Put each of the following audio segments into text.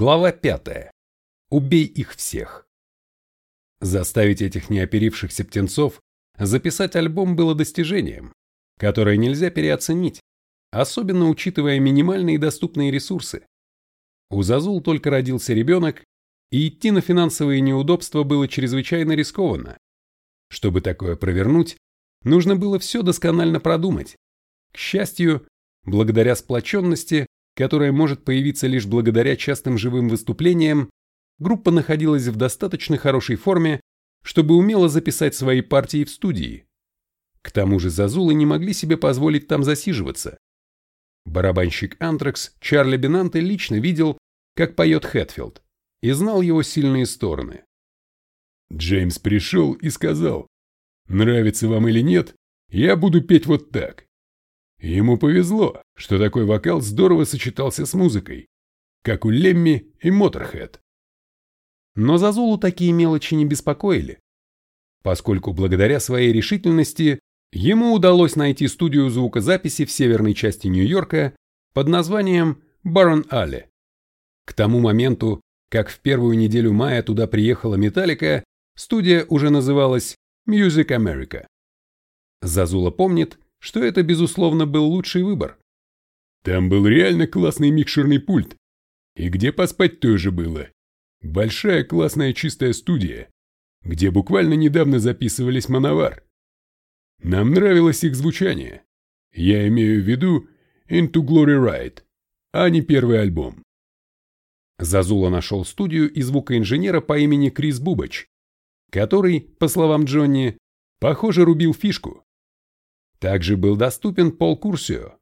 Глава 5. Убей их всех. Заставить этих неоперившихся птенцов записать альбом было достижением, которое нельзя переоценить, особенно учитывая минимальные доступные ресурсы. У Зазул только родился ребенок, и идти на финансовые неудобства было чрезвычайно рискованно. Чтобы такое провернуть, нужно было все досконально продумать. К счастью, благодаря сплоченности, которая может появиться лишь благодаря частым живым выступлениям, группа находилась в достаточно хорошей форме, чтобы умело записать свои партии в студии. К тому же Зазулы не могли себе позволить там засиживаться. Барабанщик Антракс Чарли Бенанте лично видел, как поет Хэтфилд, и знал его сильные стороны. Джеймс пришел и сказал, «Нравится вам или нет, я буду петь вот так. Ему повезло, что такой вокал здорово сочетался с музыкой, как у Лемми и Моторхед. Но Зазулу такие мелочи не беспокоили, поскольку благодаря своей решительности ему удалось найти студию звукозаписи в северной части Нью-Йорка под названием Барон Алле. К тому моменту, как в первую неделю мая туда приехала Металлика, студия уже называлась Music America. Зазула помнит, что это, безусловно, был лучший выбор. Там был реально классный микшерный пульт. И где поспать тоже было. Большая классная чистая студия, где буквально недавно записывались мановар. Нам нравилось их звучание. Я имею в виду Into Glory Ride, а не первый альбом. Зазула нашел студию и звукоинженера по имени Крис Бубач, который, по словам Джонни, похоже рубил фишку. Также был доступен Пол Курсио,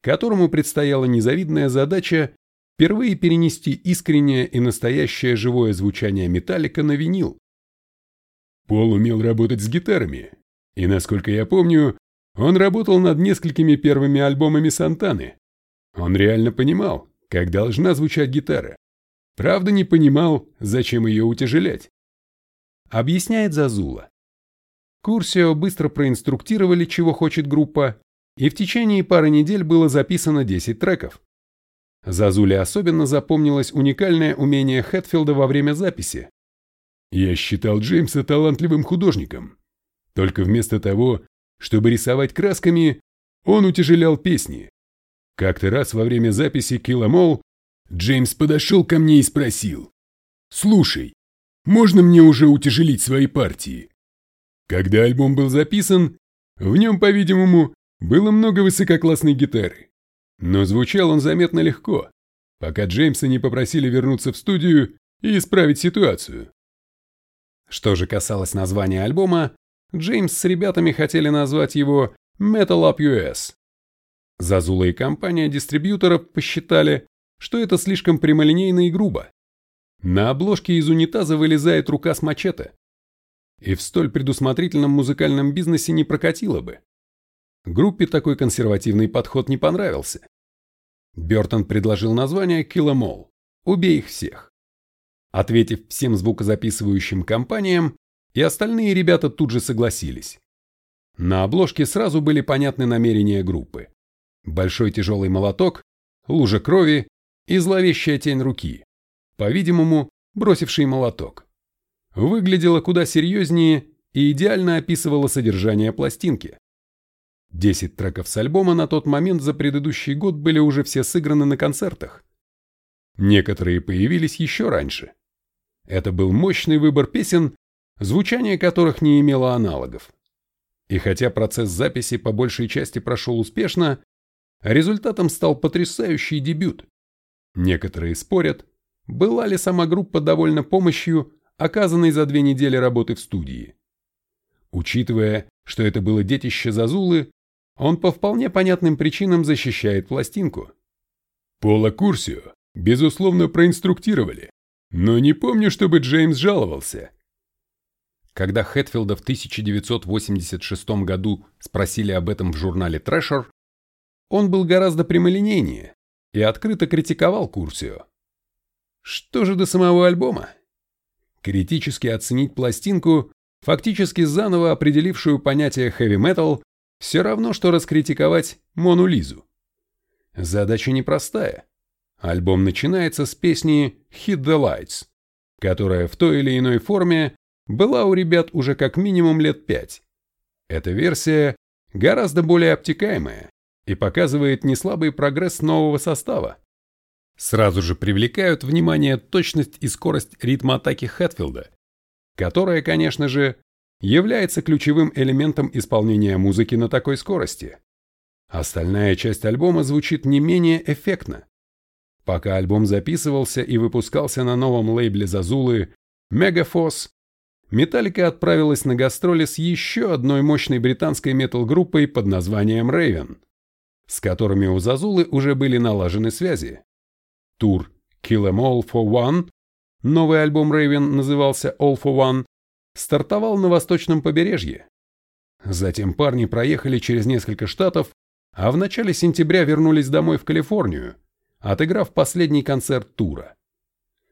которому предстояла незавидная задача впервые перенести искреннее и настоящее живое звучание металлика на винил. Пол умел работать с гитарами, и, насколько я помню, он работал над несколькими первыми альбомами Сантаны. Он реально понимал, как должна звучать гитара. Правда, не понимал, зачем ее утяжелять. Объясняет Зазула. Курсио быстро проинструктировали, чего хочет группа, и в течение пары недель было записано 10 треков. Зазуле особенно запомнилось уникальное умение Хэтфилда во время записи. Я считал Джеймса талантливым художником. Только вместо того, чтобы рисовать красками, он утяжелял песни. Как-то раз во время записи All Джеймс подошел ко мне и спросил, «Слушай, можно мне уже утяжелить свои партии?» Когда альбом был записан, в нем, по-видимому, было много высококлассной гитары. Но звучал он заметно легко, пока Джеймса не попросили вернуться в студию и исправить ситуацию. Что же касалось названия альбома, Джеймс с ребятами хотели назвать его Metal Up US. Зазула и компания дистрибьюторов посчитали, что это слишком прямолинейно и грубо. На обложке из унитаза вылезает рука с мачете и в столь предусмотрительном музыкальном бизнесе не прокатило бы. Группе такой консервативный подход не понравился. Бертон предложил название Kill Em All – «Убей их всех». Ответив всем звукозаписывающим компаниям, и остальные ребята тут же согласились. На обложке сразу были понятны намерения группы. Большой тяжелый молоток, лужа крови и зловещая тень руки, по-видимому, бросивший молоток выглядела куда серьезнее и идеально описывала содержание пластинки. Десять треков с альбома на тот момент за предыдущий год были уже все сыграны на концертах. Некоторые появились еще раньше. Это был мощный выбор песен, звучание которых не имело аналогов. И хотя процесс записи по большей части прошел успешно, результатом стал потрясающий дебют. Некоторые спорят, была ли сама группа довольна помощью, оказанной за две недели работы в студии. Учитывая, что это было детище Зазулы, он по вполне понятным причинам защищает пластинку. Пола Курсио, безусловно, проинструктировали, но не помню, чтобы Джеймс жаловался. Когда Хэтфилда в 1986 году спросили об этом в журнале Thrasher, он был гораздо прямолинейнее и открыто критиковал Курсио. Что же до самого альбома? Критически оценить пластинку, фактически заново определившую понятие хэви-метал, все равно, что раскритиковать Мону Лизу. Задача непростая. Альбом начинается с песни Hit the Lights, которая в той или иной форме была у ребят уже как минимум лет пять. Эта версия гораздо более обтекаемая и показывает неслабый прогресс нового состава. Сразу же привлекают внимание точность и скорость ритма атаки Хэтфилда, которая, конечно же, является ключевым элементом исполнения музыки на такой скорости. Остальная часть альбома звучит не менее эффектно. Пока альбом записывался и выпускался на новом лейбле Зазулы Megaforce, Металлика отправилась на гастроли с еще одной мощной британской метал-группой под названием Raven, с которыми у Зазулы уже были налажены связи. Тур Kill Em All for One, новый альбом Raven назывался All for One, стартовал на восточном побережье. Затем парни проехали через несколько штатов, а в начале сентября вернулись домой в Калифорнию, отыграв последний концерт тура.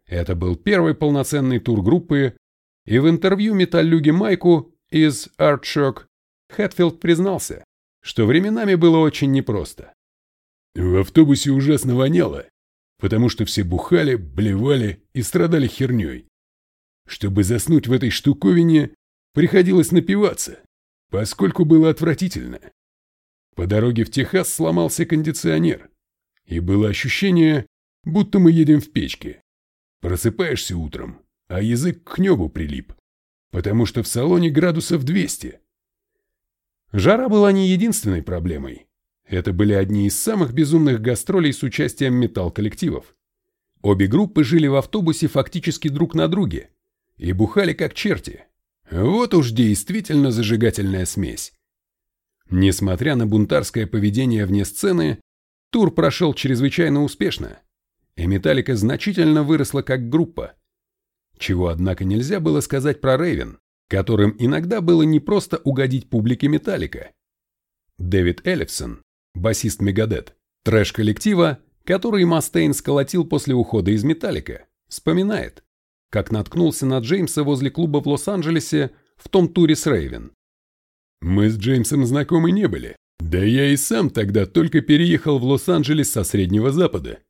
Это был первый полноценный тур группы, и в интервью металлюги Майку из Artshock Хэтфилд признался, что временами было очень непросто. В автобусе ужасно воняло, потому что все бухали, блевали и страдали херней. Чтобы заснуть в этой штуковине, приходилось напиваться, поскольку было отвратительно. По дороге в Техас сломался кондиционер, и было ощущение, будто мы едем в печке. Просыпаешься утром, а язык к небу прилип, потому что в салоне градусов 200. Жара была не единственной проблемой. Это были одни из самых безумных гастролей с участием металл-коллективов. Обе группы жили в автобусе фактически друг на друге и бухали как черти. Вот уж действительно зажигательная смесь. Несмотря на бунтарское поведение вне сцены, тур прошел чрезвычайно успешно, и Металлика значительно выросла как группа. Чего, однако, нельзя было сказать про Рейвен, которым иногда было не просто угодить публике Металлика. Дэвид Эллифсон, басист Мегадет, трэш коллектива, который Мастейн сколотил после ухода из Металлика, вспоминает, как наткнулся на Джеймса возле клуба в Лос-Анджелесе в том туре с Рейвен. Мы с Джеймсом знакомы не были, да я и сам тогда только переехал в Лос-Анджелес со Среднего Запада.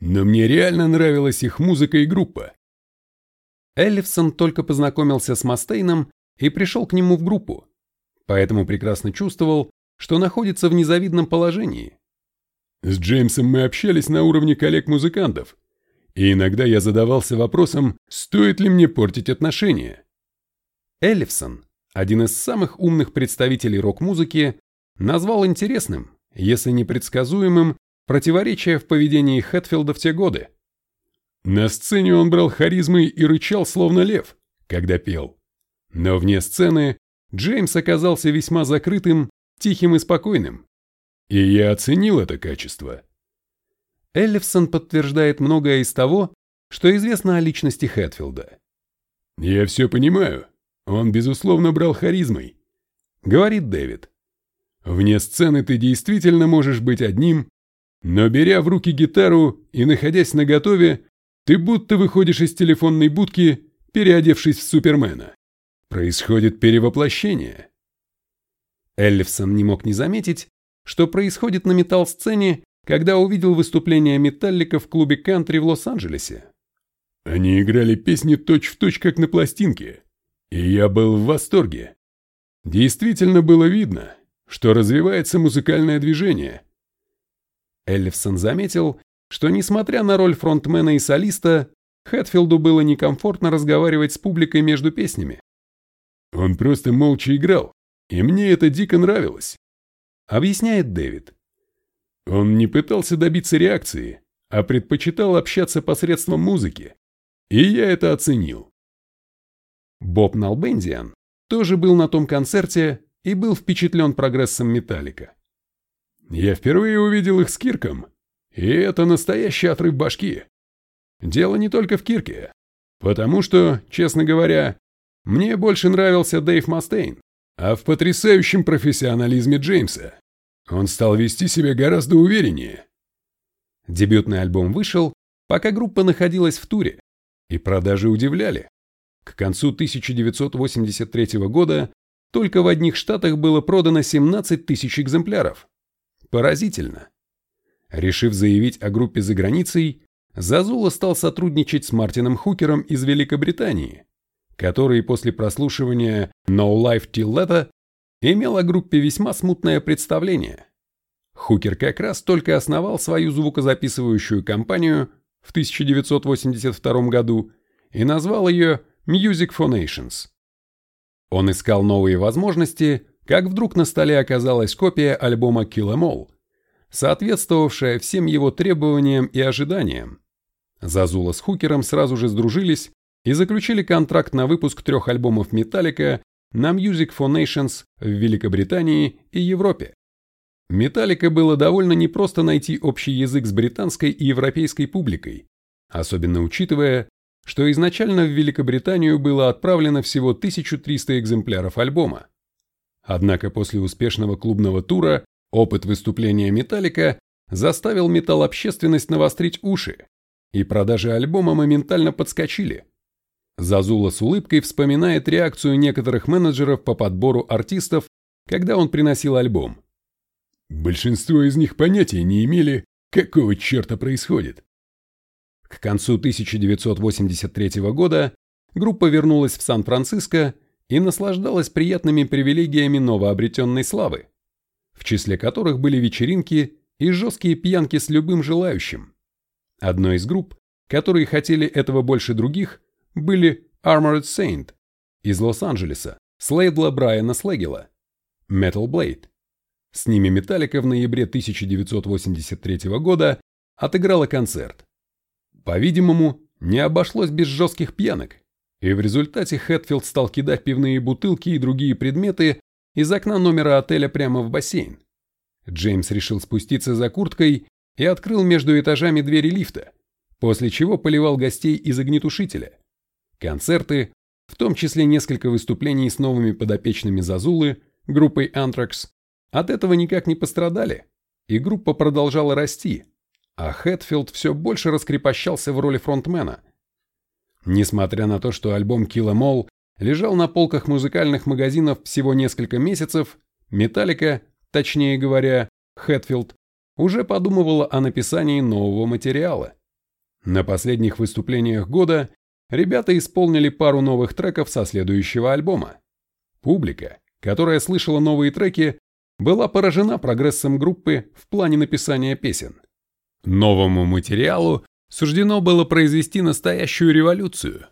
Но мне реально нравилась их музыка и группа. Эллифсон только познакомился с Мастейном и пришел к нему в группу, поэтому прекрасно чувствовал, что находится в незавидном положении. С Джеймсом мы общались на уровне коллег-музыкантов, и иногда я задавался вопросом, стоит ли мне портить отношения. Эллифсон, один из самых умных представителей рок-музыки, назвал интересным, если не предсказуемым, противоречие в поведении Хэтфилда в те годы. На сцене он брал харизмой и рычал, словно лев, когда пел. Но вне сцены Джеймс оказался весьма закрытым, тихим и спокойным. И я оценил это качество. Эллифсон подтверждает многое из того, что известно о личности Хэтфилда. «Я все понимаю. Он, безусловно, брал харизмой», — говорит Дэвид. «Вне сцены ты действительно можешь быть одним, но беря в руки гитару и находясь на готове, ты будто выходишь из телефонной будки, переодевшись в Супермена. Происходит перевоплощение. Эллифсон не мог не заметить, что происходит на металл-сцене, когда увидел выступление металлика в клубе кантри в Лос-Анджелесе. Они играли песни точь-в-точь, точь, как на пластинке, и я был в восторге. Действительно было видно, что развивается музыкальное движение. Эллифсон заметил, что, несмотря на роль фронтмена и солиста, Хэтфилду было некомфортно разговаривать с публикой между песнями. «Он просто молча играл, и мне это дико нравилось», — объясняет Дэвид. Он не пытался добиться реакции, а предпочитал общаться посредством музыки, и я это оценил. Боб Налбендиан тоже был на том концерте и был впечатлен прогрессом Металлика. Я впервые увидел их с Кирком, и это настоящий отрыв башки. Дело не только в Кирке. Потому что, честно говоря, мне больше нравился Дэйв Мастейн, а в потрясающем профессионализме Джеймса. Он стал вести себя гораздо увереннее. Дебютный альбом вышел, пока группа находилась в туре, и продажи удивляли. К концу 1983 года только в одних штатах было продано 17 тысяч экземпляров. Поразительно. Решив заявить о группе за границей, Зазула стал сотрудничать с Мартином Хукером из Великобритании, который после прослушивания No Life Till Later имел о группе весьма смутное представление. Хукер как раз только основал свою звукозаписывающую компанию в 1982 году и назвал ее Music for Nations. Он искал новые возможности, как вдруг на столе оказалась копия альбома Kill Em All, соответствовавшая всем его требованиям и ожиданиям. Зазула с Хукером сразу же сдружились и заключили контракт на выпуск трех альбомов Металлика на Music for Nations в Великобритании и Европе. Металлика было довольно непросто найти общий язык с британской и европейской публикой, особенно учитывая, что изначально в Великобританию было отправлено всего 1300 экземпляров альбома. Однако после успешного клубного тура опыт выступления Металлика заставил металл-общественность навострить уши, и продажи альбома моментально подскочили. Зазула с улыбкой вспоминает реакцию некоторых менеджеров по подбору артистов, когда он приносил альбом. Большинство из них понятия не имели, какого черта происходит. К концу 1983 года группа вернулась в Сан-Франциско и наслаждалась приятными привилегиями новообретенной славы, в числе которых были вечеринки и жесткие пьянки с любым желающим. Одной из групп, которые хотели этого больше других, были Armored Saint из Лос-Анджелеса с лейбла Брайана Слегела, Metal Blade. С ними Металлика в ноябре 1983 года отыграла концерт. По-видимому, не обошлось без жестких пьянок, и в результате Хэтфилд стал кидать пивные бутылки и другие предметы из окна номера отеля прямо в бассейн. Джеймс решил спуститься за курткой и открыл между этажами двери лифта, после чего поливал гостей из огнетушителя. Концерты, в том числе несколько выступлений с новыми подопечными Зазулы, группой Anthrax, от этого никак не пострадали, и группа продолжала расти, а Хэтфилд все больше раскрепощался в роли фронтмена. Несмотря на то, что альбом Kill Em All лежал на полках музыкальных магазинов всего несколько месяцев, Металлика, точнее говоря, Хэтфилд, уже подумывала о написании нового материала. На последних выступлениях года ребята исполнили пару новых треков со следующего альбома. Публика, которая слышала новые треки, была поражена прогрессом группы в плане написания песен. Новому материалу суждено было произвести настоящую революцию,